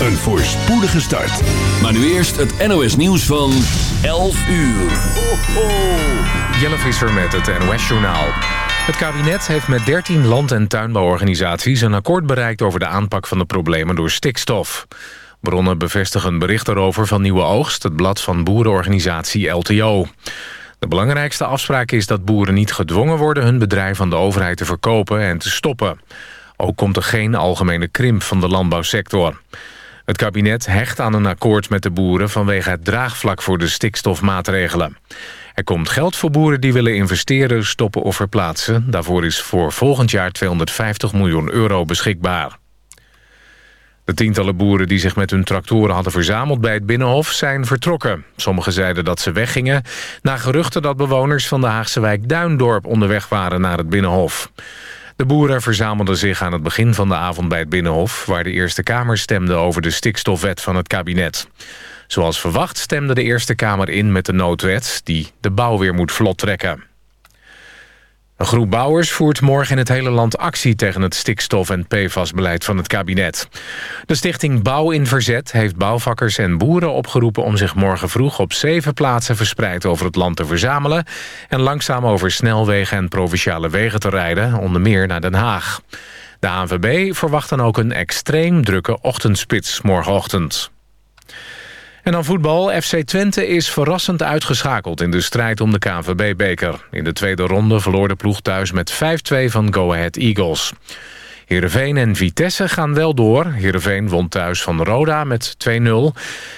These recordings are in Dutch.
Een voorspoedige start. Maar nu eerst het NOS nieuws van 11 uur. Ho, ho. Jelle Visser met het NOS Journaal. Het kabinet heeft met 13 land- en tuinbouworganisaties... een akkoord bereikt over de aanpak van de problemen door stikstof. Bronnen bevestigen bericht erover van Nieuwe Oogst... het blad van boerenorganisatie LTO. De belangrijkste afspraak is dat boeren niet gedwongen worden... hun bedrijf aan de overheid te verkopen en te stoppen. Ook komt er geen algemene krimp van de landbouwsector. Het kabinet hecht aan een akkoord met de boeren... vanwege het draagvlak voor de stikstofmaatregelen. Er komt geld voor boeren die willen investeren, stoppen of verplaatsen. Daarvoor is voor volgend jaar 250 miljoen euro beschikbaar. De tientallen boeren die zich met hun tractoren hadden verzameld bij het Binnenhof zijn vertrokken. Sommigen zeiden dat ze weggingen, na geruchten dat bewoners van de Haagse wijk Duindorp onderweg waren naar het Binnenhof. De boeren verzamelden zich aan het begin van de avond bij het Binnenhof... waar de Eerste Kamer stemde over de stikstofwet van het kabinet. Zoals verwacht stemde de Eerste Kamer in met de noodwet... die de bouw weer moet vlot trekken. Een groep bouwers voert morgen in het hele land actie... tegen het stikstof- en PFAS-beleid van het kabinet. De stichting Bouw in Verzet heeft bouwvakkers en boeren opgeroepen... om zich morgen vroeg op zeven plaatsen verspreid over het land te verzamelen... en langzaam over snelwegen en provinciale wegen te rijden... onder meer naar Den Haag. De ANVB verwacht dan ook een extreem drukke ochtendspits morgenochtend. En dan voetbal. FC Twente is verrassend uitgeschakeld in de strijd om de KNVB-beker. In de tweede ronde verloor de ploeg thuis met 5-2 van Go Ahead Eagles. Heerenveen en Vitesse gaan wel door. Heerenveen won thuis van Roda met 2-0.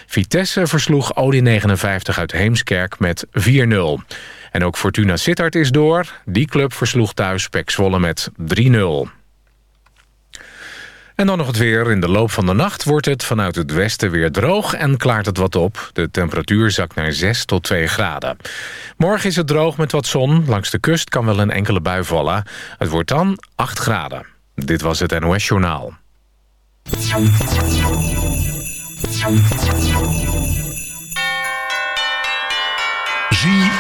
Vitesse versloeg Audi 59 uit Heemskerk met 4-0. En ook Fortuna Sittard is door. Die club versloeg thuis Pek Zwolle met 3-0. En dan nog het weer. In de loop van de nacht wordt het vanuit het westen weer droog en klaart het wat op. De temperatuur zakt naar 6 tot 2 graden. Morgen is het droog met wat zon. Langs de kust kan wel een enkele bui vallen. Het wordt dan 8 graden. Dit was het NOS Journaal.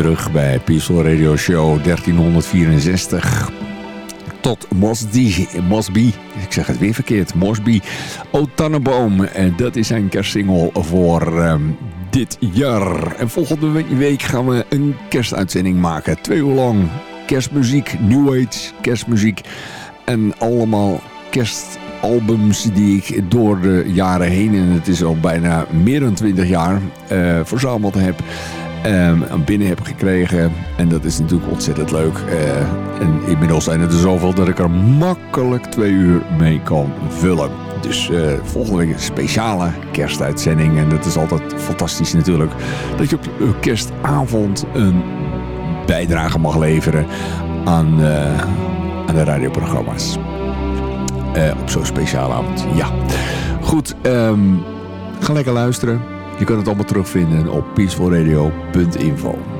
Terug bij Peaceful Radio Show 1364. Tot Mosby, Mosby, ik zeg het weer verkeerd, Mosby, O. En dat is zijn kerstsingle voor um, dit jaar. En volgende week gaan we een kerstuitzending maken. Twee uur lang kerstmuziek, New Age kerstmuziek. En allemaal kerstalbums die ik door de jaren heen, en het is al bijna meer dan 20 jaar, uh, verzameld heb um, binnen heb gekregen. En dat is natuurlijk ontzettend leuk. Uh, en inmiddels zijn het er zoveel dat ik er makkelijk twee uur mee kan vullen. Dus uh, volgende week een speciale kerstuitzending. En dat is altijd fantastisch natuurlijk. Dat je op kerstavond een bijdrage mag leveren aan, uh, aan de radioprogramma's. op zo'n speciale avond. Ja. Goed, um, ga lekker luisteren. Je kunt het allemaal terugvinden op peacefulradio.info.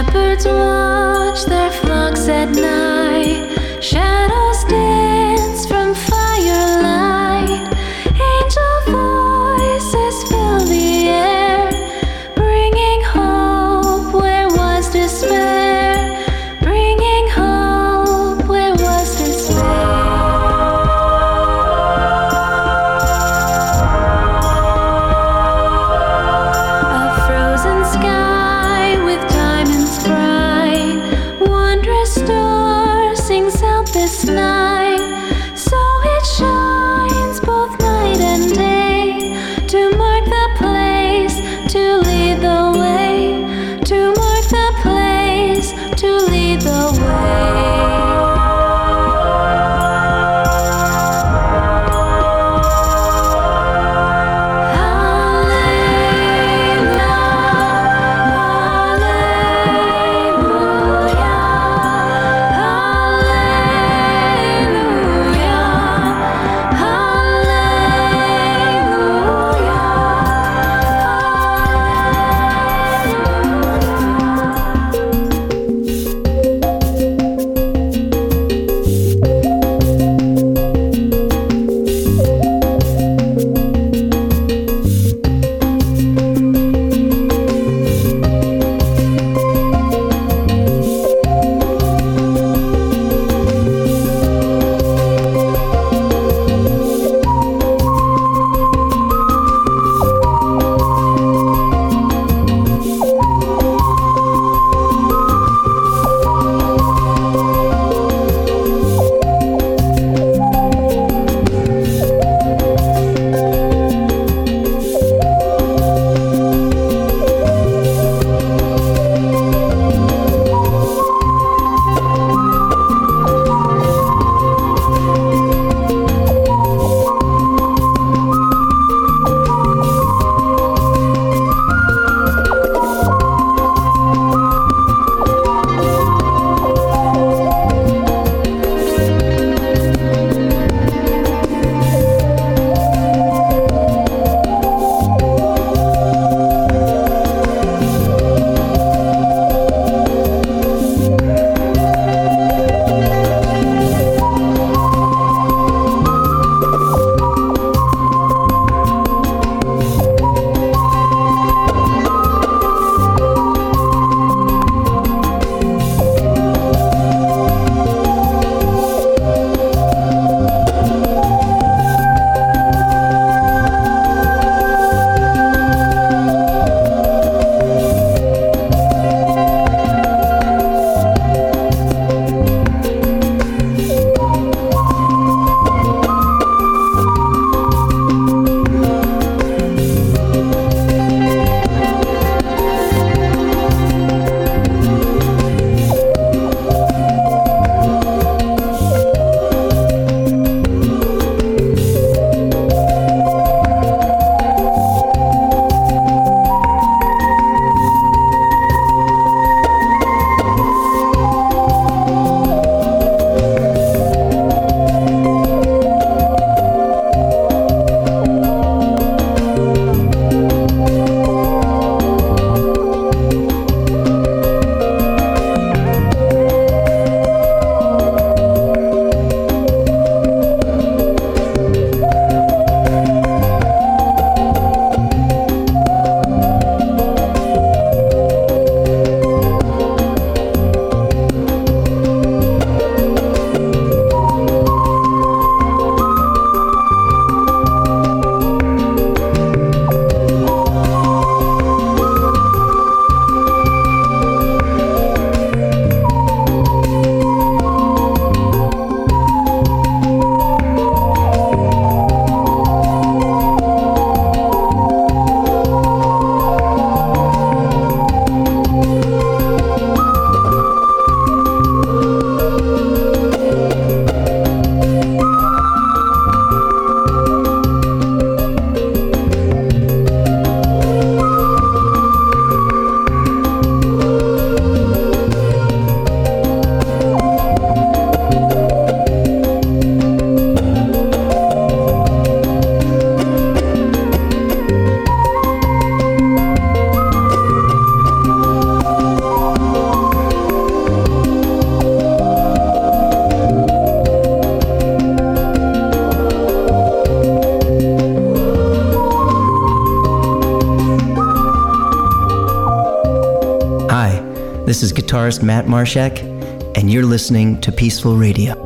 shepherds guitarist Matt Marshak, and you're listening to Peaceful Radio.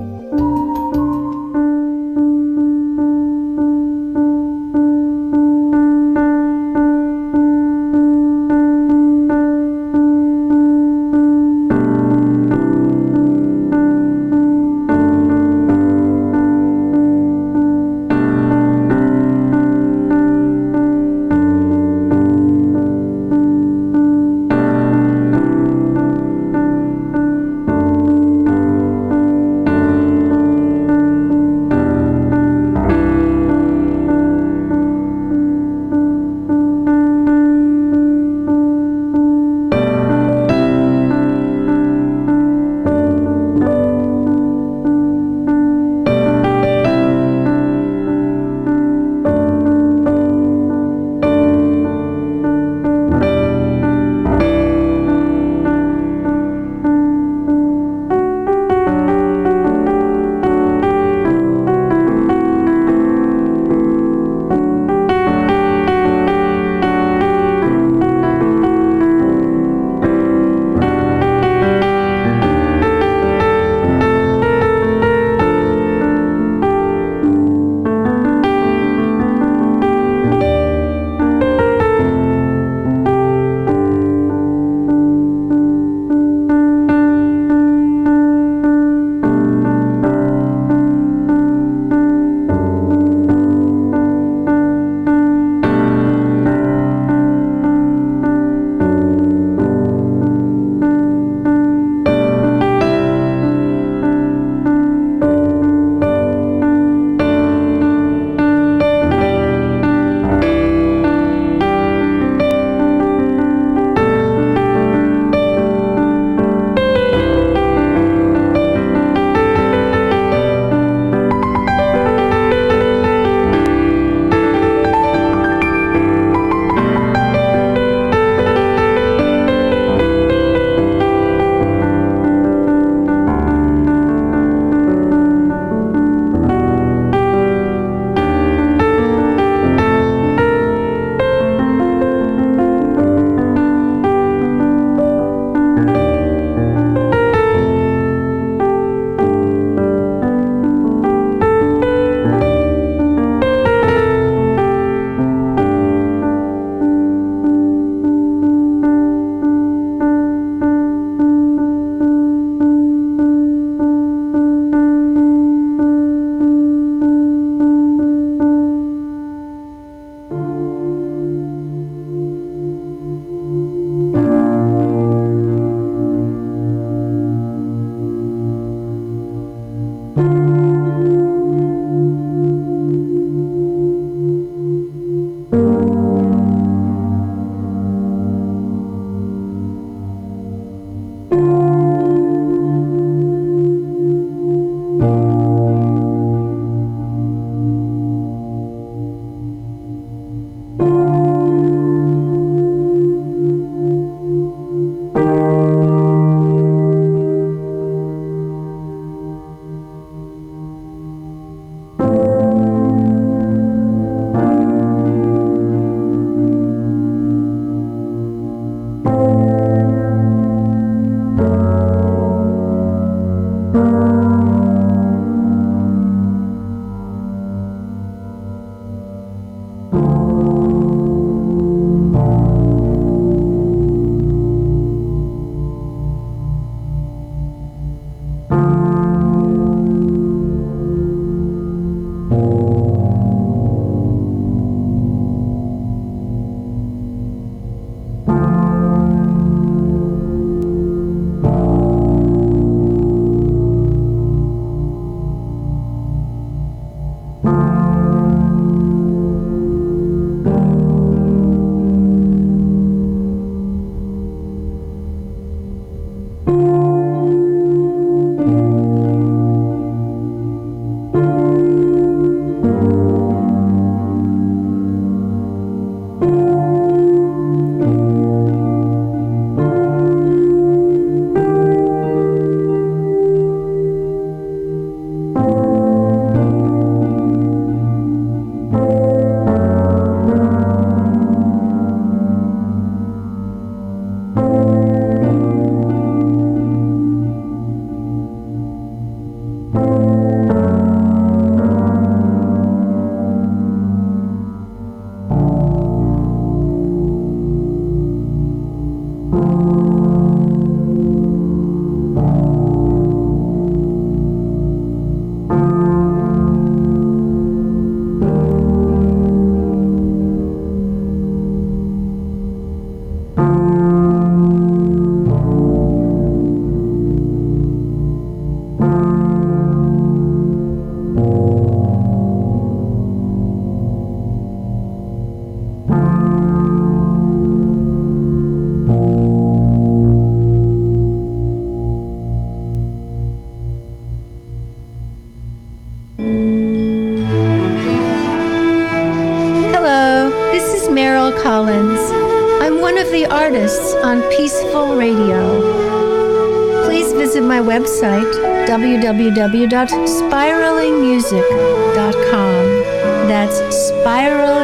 www.spiralingmusic.com. That's spiralingmusic.com.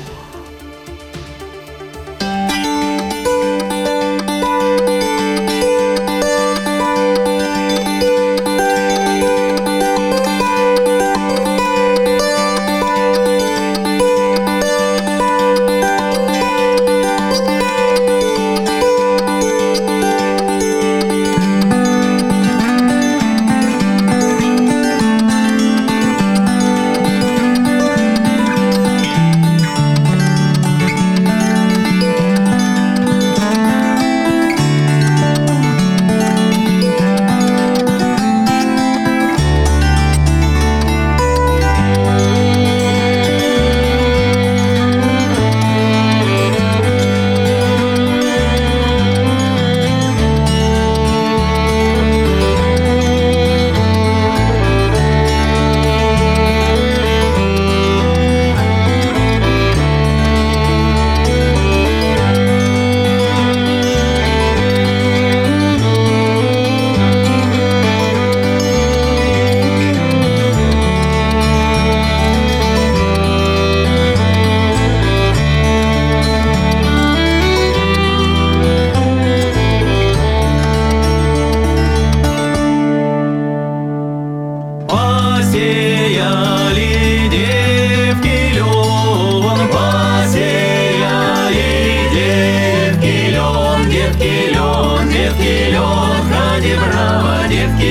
браво, девки,